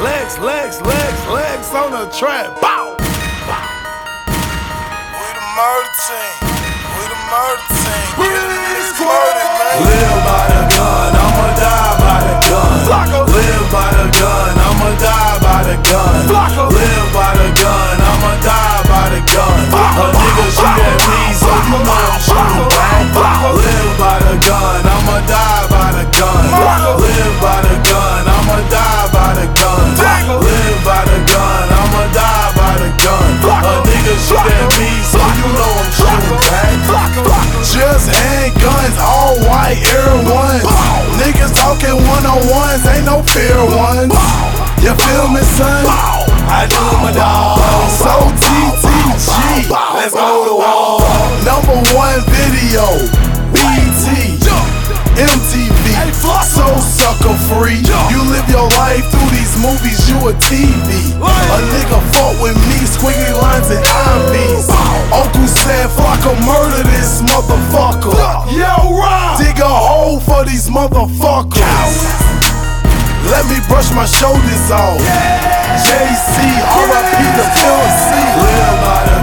legs, legs, legs, legs on the track. Bow. We the murder team. We the murder team. It's murder, man. Live by no fair ones. You feel me, son? I do my dog. So TTG, let's go to war. Number one video, BET, MTV, so sucker free. You live your life through these movies, you a TV. A nigga fought with me, squiggly lines and IVs. Uncle said, Flocka murder my shoulders off. JC, RIP the PLC. Live by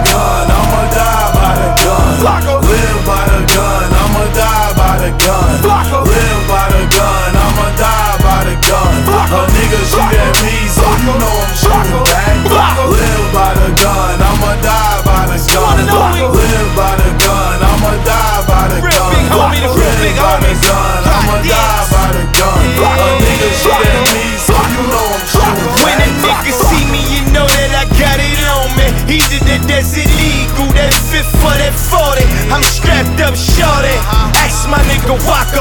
my nigga Waka.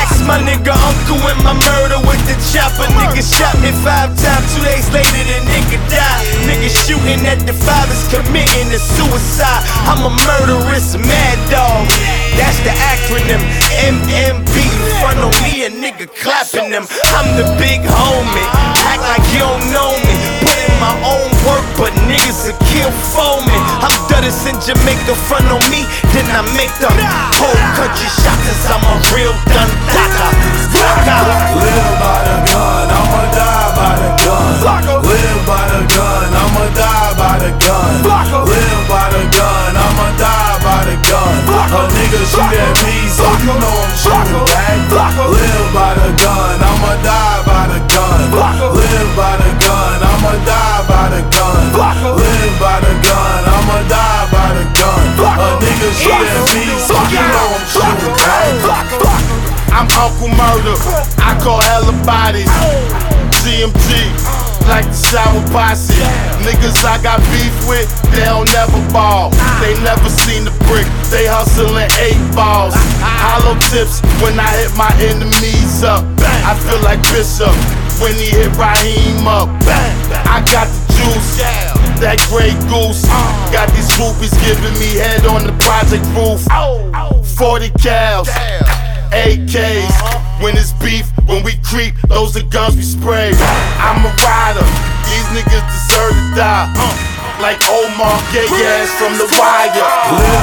Ask my nigga Uncle in my murder with the chopper. Nigga shot me five times, two days later the nigga died. Nigga shooting at the fathers committing a suicide. I'm a murderous mad dog. That's the acronym MMB. In front of me, a nigga clapping them. I'm the big homie. Act like you don't know me. My own work, but niggas will kill for me. I'm Dudus in Jamaica, front on me, then I make the whole country shock, cause I'm a real dun Murder. I call hella bodies. CMG, like the shower posse. Niggas I got beef with, they don't never ball. They never seen the brick, they hustling eight balls. Hollow tips when I hit my enemies up. I feel like Bishop when he hit Raheem up. I got the juice. That Grey Goose got these groupies giving me head on the project roof. 40 cows. AKs. When it's beef, when we creep, those are guns we spray. I'm a rider, these niggas deserve to die. Uh, like Omar, gay ass from the wire.